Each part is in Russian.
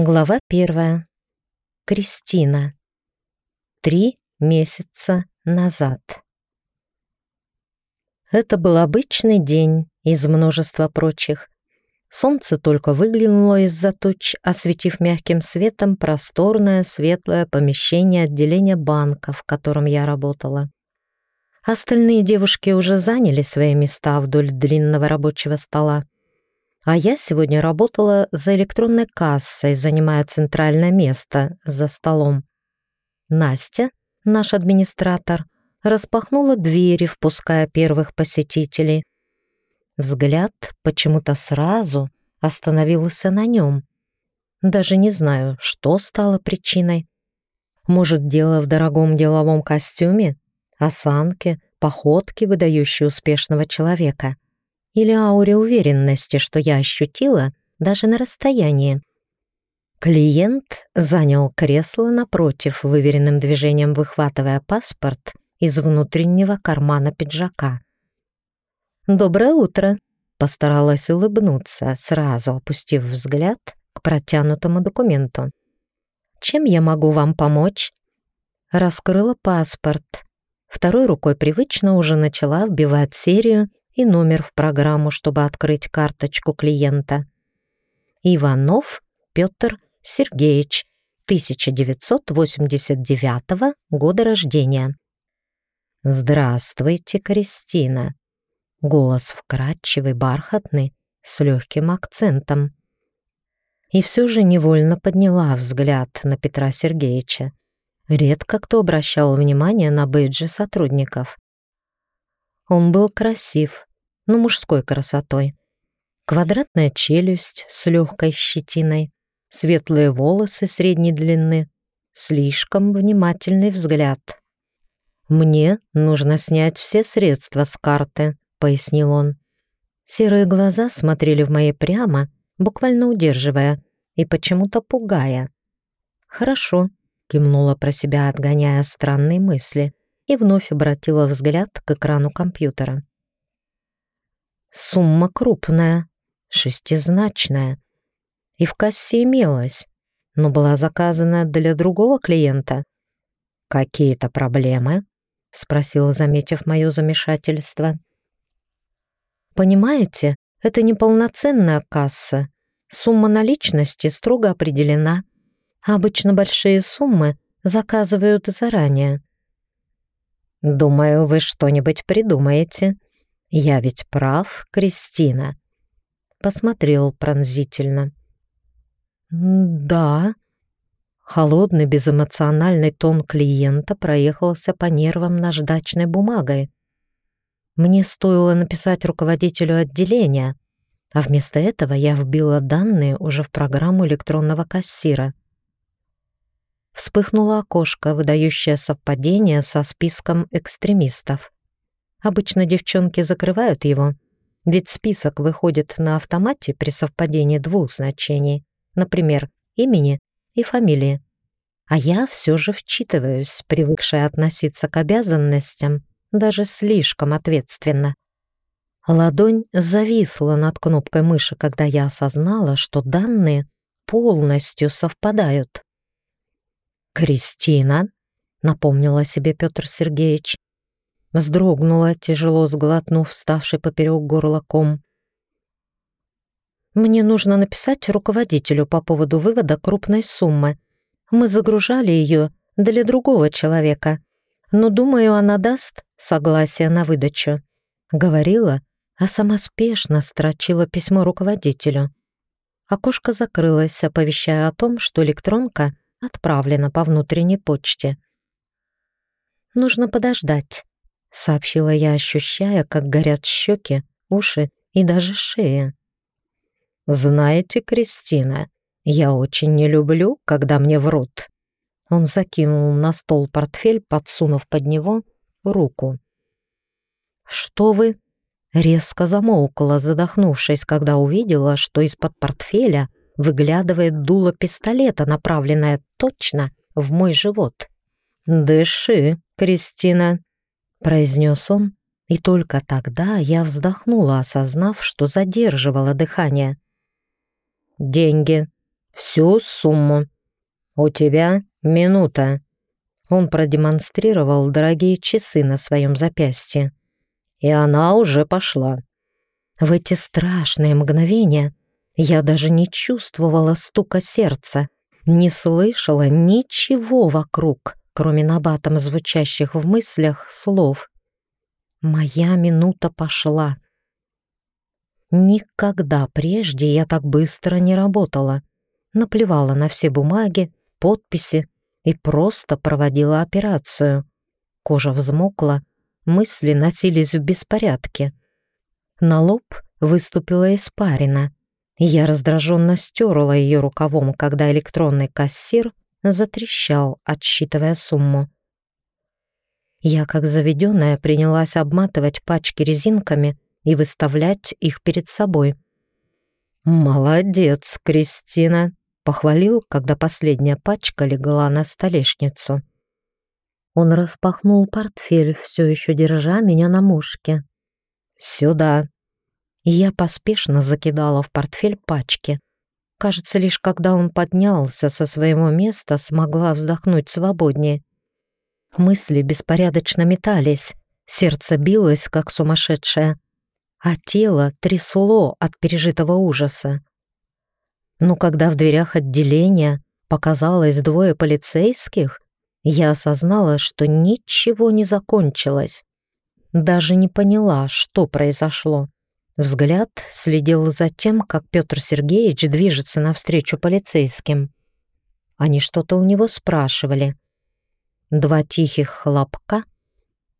Глава первая. Кристина. Три месяца назад. Это был обычный день из множества прочих. Солнце только выглянуло из-за туч, осветив мягким светом просторное светлое помещение отделения банка, в котором я работала. Остальные девушки уже заняли свои места вдоль длинного рабочего стола. А я сегодня работала за электронной кассой, занимая центральное место за столом. Настя, наш администратор, распахнула двери, впуская первых посетителей. Взгляд почему-то сразу остановился на нем. Даже не знаю, что стало причиной. Может, дело в дорогом деловом костюме? осанке, походке, выдающей успешного человека, или ауре уверенности, что я ощутила даже на расстоянии. Клиент занял кресло напротив, выверенным движением выхватывая паспорт из внутреннего кармана пиджака. «Доброе утро!» — постаралась улыбнуться, сразу опустив взгляд к протянутому документу. «Чем я могу вам помочь?» Раскрыла паспорт, Второй рукой привычно уже начала вбивать серию и номер в программу, чтобы открыть карточку клиента. Иванов Петр Сергеевич, 1989 года рождения. «Здравствуйте, Кристина!» Голос вкрадчивый, бархатный, с легким акцентом. И все же невольно подняла взгляд на Петра Сергеевича. Редко кто обращал внимание на бейджи сотрудников. Он был красив, но мужской красотой. Квадратная челюсть с легкой щетиной, светлые волосы средней длины, слишком внимательный взгляд. «Мне нужно снять все средства с карты», — пояснил он. Серые глаза смотрели в мои прямо, буквально удерживая и почему-то пугая. «Хорошо», кивнула про себя, отгоняя странные мысли, и вновь обратила взгляд к экрану компьютера. Сумма крупная, шестизначная, и в кассе имелась, но была заказана для другого клиента. «Какие-то проблемы?» — спросила, заметив мое замешательство. «Понимаете, это неполноценная касса. Сумма наличности строго определена. Обычно большие суммы заказывают заранее. «Думаю, вы что-нибудь придумаете. Я ведь прав, Кристина?» Посмотрел пронзительно. «Да». Холодный, безэмоциональный тон клиента проехался по нервам наждачной бумагой. Мне стоило написать руководителю отделения, а вместо этого я вбила данные уже в программу электронного кассира — вспыхнуло окошко, выдающее совпадение со списком экстремистов. Обычно девчонки закрывают его, ведь список выходит на автомате при совпадении двух значений, например, имени и фамилии. А я все же вчитываюсь, привыкшая относиться к обязанностям даже слишком ответственно. Ладонь зависла над кнопкой мыши, когда я осознала, что данные полностью совпадают. «Кристина», — напомнила себе Петр Сергеевич. Вздрогнула, тяжело сглотнув вставший поперек горла ком. «Мне нужно написать руководителю по поводу вывода крупной суммы. Мы загружали ее для другого человека, но, думаю, она даст согласие на выдачу», — говорила, а сама спешно строчила письмо руководителю. Окошко закрылось, оповещая о том, что электронка — отправлено по внутренней почте. «Нужно подождать», — сообщила я, ощущая, как горят щеки, уши и даже шея. «Знаете, Кристина, я очень не люблю, когда мне врут». Он закинул на стол портфель, подсунув под него руку. «Что вы?» Резко замолкла, задохнувшись, когда увидела, что из-под портфеля выглядывает дуло пистолета, направленное точно в мой живот. «Дыши, Кристина», — произнес он, и только тогда я вздохнула, осознав, что задерживала дыхание. «Деньги. всю сумму. У тебя минута». Он продемонстрировал дорогие часы на своем запястье. И она уже пошла. В эти страшные мгновения я даже не чувствовала стука сердца, не слышала ничего вокруг, кроме набатом звучащих в мыслях слов. Моя минута пошла. Никогда прежде я так быстро не работала. Наплевала на все бумаги, подписи и просто проводила операцию. Кожа взмокла, мысли носились в беспорядке. На лоб выступила испарина. Я раздраженно стерла ее рукавом, когда электронный кассир затрещал, отсчитывая сумму. Я, как заведенная, принялась обматывать пачки резинками и выставлять их перед собой. «Молодец, Кристина!» — похвалил, когда последняя пачка легла на столешницу. Он распахнул портфель, все еще держа меня на мушке. «Сюда!» Я поспешно закидала в портфель пачки. Кажется, лишь когда он поднялся со своего места, смогла вздохнуть свободнее. Мысли беспорядочно метались, сердце билось, как сумасшедшее, а тело трясло от пережитого ужаса. Но когда в дверях отделения показалось двое полицейских, я осознала, что ничего не закончилось. Даже не поняла, что произошло. Взгляд следил за тем, как Петр Сергеевич движется навстречу полицейским. Они что-то у него спрашивали. Два тихих хлопка,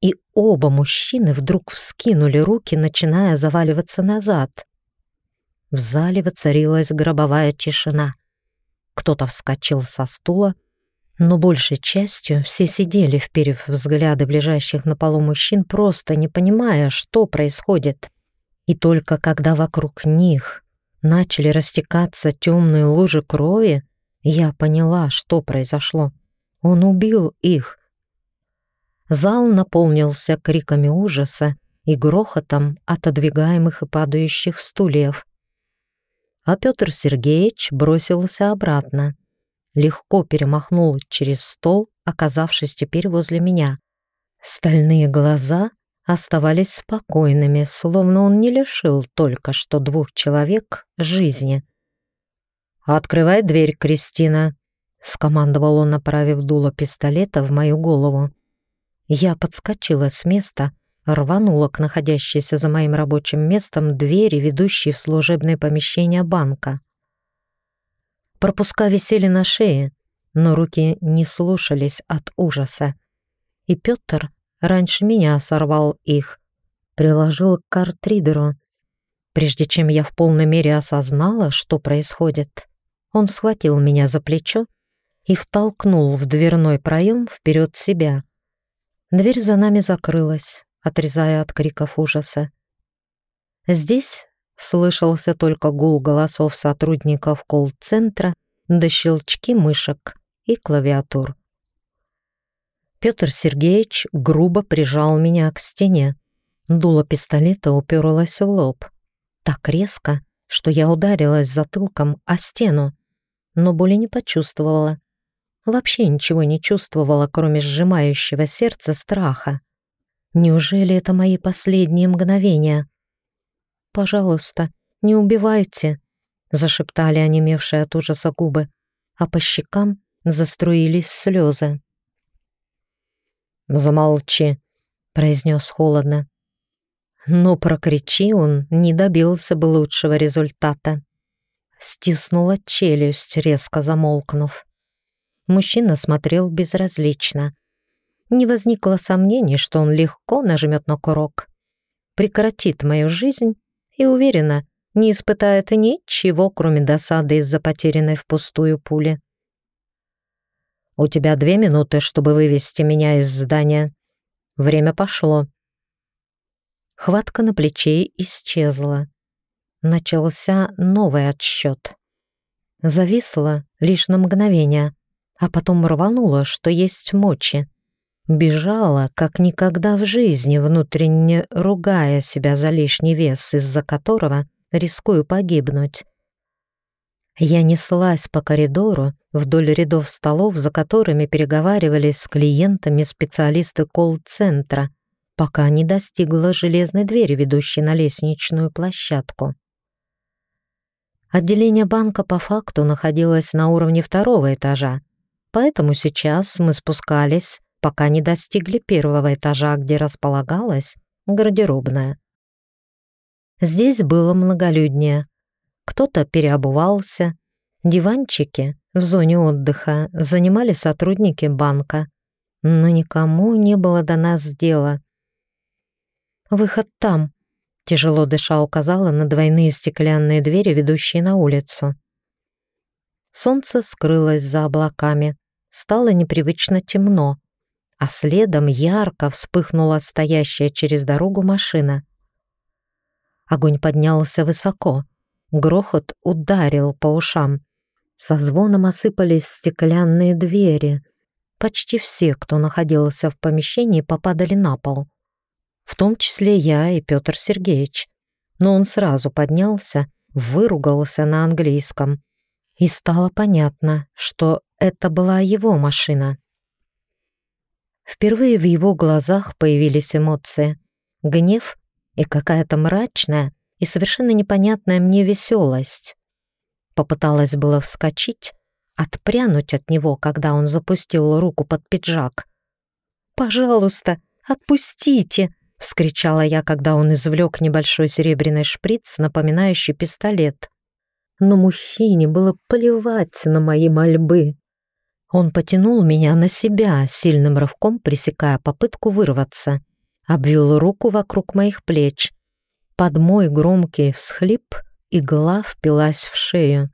и оба мужчины вдруг вскинули руки, начиная заваливаться назад. В зале воцарилась гробовая тишина. Кто-то вскочил со стула, но большей частью все сидели, вперев взгляды ближайших на полу мужчин, просто не понимая, что происходит. И только когда вокруг них начали растекаться темные лужи крови, я поняла, что произошло. Он убил их. Зал наполнился криками ужаса и грохотом отодвигаемых и падающих стульев. А Петр Сергеевич бросился обратно — легко перемахнул через стол, оказавшись теперь возле меня. Стальные глаза оставались спокойными, словно он не лишил только что двух человек жизни. «Открывай дверь, Кристина», — скомандовал он, направив дуло пистолета в мою голову. Я подскочила с места, рванула к находящейся за моим рабочим местом двери, ведущей в служебное помещение банка. Пропуска висели на шее, но руки не слушались от ужаса. И Пётр раньше меня сорвал их, приложил к картридеру. Прежде чем я в полной мере осознала, что происходит, он схватил меня за плечо и втолкнул в дверной проем вперед себя. Дверь за нами закрылась, отрезая от криков ужаса. Здесь слышался только гул голосов сотрудников колл-центра до щелчки мышек и клавиатур. Петр Сергеевич грубо прижал меня к стене. Дуло пистолета уперлось в лоб. Так резко, что я ударилась затылком о стену, но боли не почувствовала. Вообще ничего не чувствовала, кроме сжимающего сердца страха. Неужели это мои последние мгновения? пожалуйста, не убивайте!» зашептали онемевшие от ужаса губы, а по щекам заструились слезы. «Замолчи», — произнес холодно. Но прокричи он, не добился бы лучшего результата. Стиснула челюсть, резко замолкнув. Мужчина смотрел безразлично. Не возникло сомнений, что он легко нажмет на курок. Прекратит мою жизнь и уверена, не испытает ничего, кроме досады из-за потерянной впустую пули. «У тебя две минуты, чтобы вывести меня из здания. Время пошло». Хватка на плече исчезла. Начался новый отсчет. Зависла лишь на мгновение, а потом рванула, что есть мочи. Бежала, как никогда в жизни, внутренне ругая себя за лишний вес, из-за которого рискую погибнуть. Я неслась по коридору вдоль рядов столов, за которыми переговаривались с клиентами специалисты колл-центра, пока не достигла железной двери, ведущей на лестничную площадку. Отделение банка по факту находилось на уровне второго этажа, поэтому сейчас мы спускались, пока не достигли первого этажа, где располагалась гардеробная. Здесь было многолюднее. Кто-то переобувался. Диванчики в зоне отдыха занимали сотрудники банка, но никому не было до нас дела. «Выход там», — тяжело дыша указала на двойные стеклянные двери, ведущие на улицу. Солнце скрылось за облаками, стало непривычно темно, а следом ярко вспыхнула стоящая через дорогу машина. Огонь поднялся высоко, грохот ударил по ушам. Со звоном осыпались стеклянные двери. Почти все, кто находился в помещении, попадали на пол в том числе я и Петр Сергеевич. Но он сразу поднялся, выругался на английском, и стало понятно, что это была его машина. Впервые в его глазах появились эмоции. Гнев и какая-то мрачная и совершенно непонятная мне веселость. Попыталась было вскочить, отпрянуть от него, когда он запустил руку под пиджак. «Пожалуйста, отпустите!» — вскричала я, когда он извлек небольшой серебряный шприц, напоминающий пистолет. Но мужчине было плевать на мои мольбы. Он потянул меня на себя, сильным рывком пресекая попытку вырваться. Обвил руку вокруг моих плеч. Под мой громкий всхлип игла впилась в шею.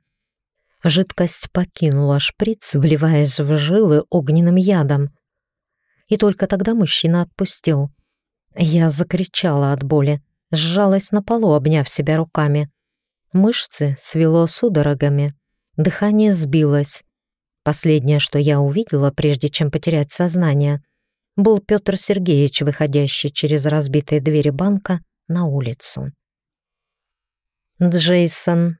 Жидкость покинула шприц, вливаясь в жилы огненным ядом. И только тогда мужчина отпустил — я закричала от боли, сжалась на полу, обняв себя руками. Мышцы свело судорогами, дыхание сбилось. Последнее, что я увидела, прежде чем потерять сознание, был Петр Сергеевич, выходящий через разбитые двери банка на улицу. Джейсон.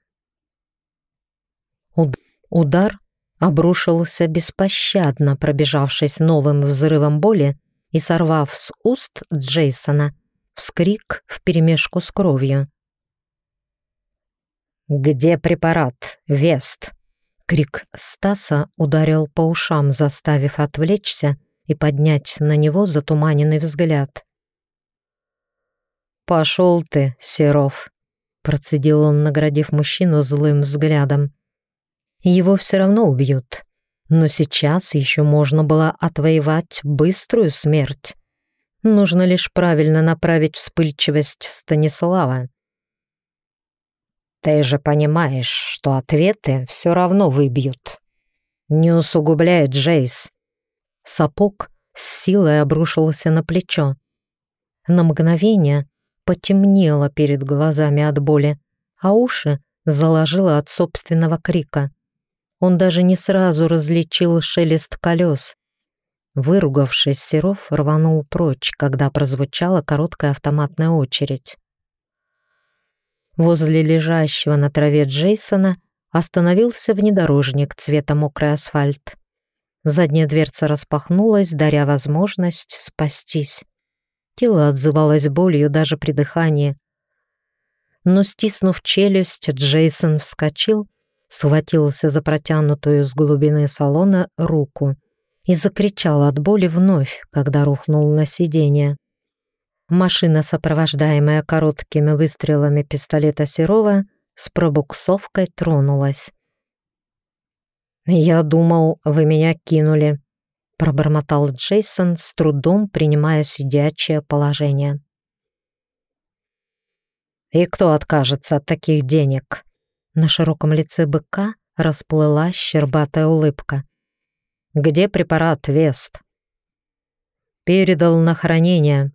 Уд удар обрушился беспощадно, пробежавшись новым взрывом боли и сорвав с уст Джейсона вскрик вперемешку с кровью. «Где препарат, Вест?» Крик Стаса ударил по ушам, заставив отвлечься и поднять на него затуманенный взгляд. «Пошел ты, Серов!» — процедил он, наградив мужчину злым взглядом. «Его все равно убьют, но сейчас еще можно было отвоевать быструю смерть. Нужно лишь правильно направить вспыльчивость Станислава. Ты же понимаешь, что ответы все равно выбьют. Не усугубляет Джейс. Сапог с силой обрушился на плечо. На мгновение потемнело перед глазами от боли, а уши заложило от собственного крика. Он даже не сразу различил шелест колес. Выругавшись, Серов рванул прочь, когда прозвучала короткая автоматная очередь. Возле лежащего на траве Джейсона остановился внедорожник цвета мокрый асфальт. Задняя дверца распахнулась, даря возможность спастись. Тело отзывалось болью даже при дыхании. Но, стиснув челюсть, Джейсон вскочил схватился за протянутую с глубины салона руку и закричал от боли вновь, когда рухнул на сиденье. Машина, сопровождаемая короткими выстрелами пистолета Серова, с пробуксовкой тронулась. «Я думал, вы меня кинули», — пробормотал Джейсон, с трудом принимая сидячее положение. «И кто откажется от таких денег?» На широком лице быка расплылась щербатая улыбка. «Где препарат Вест?» «Передал на хранение.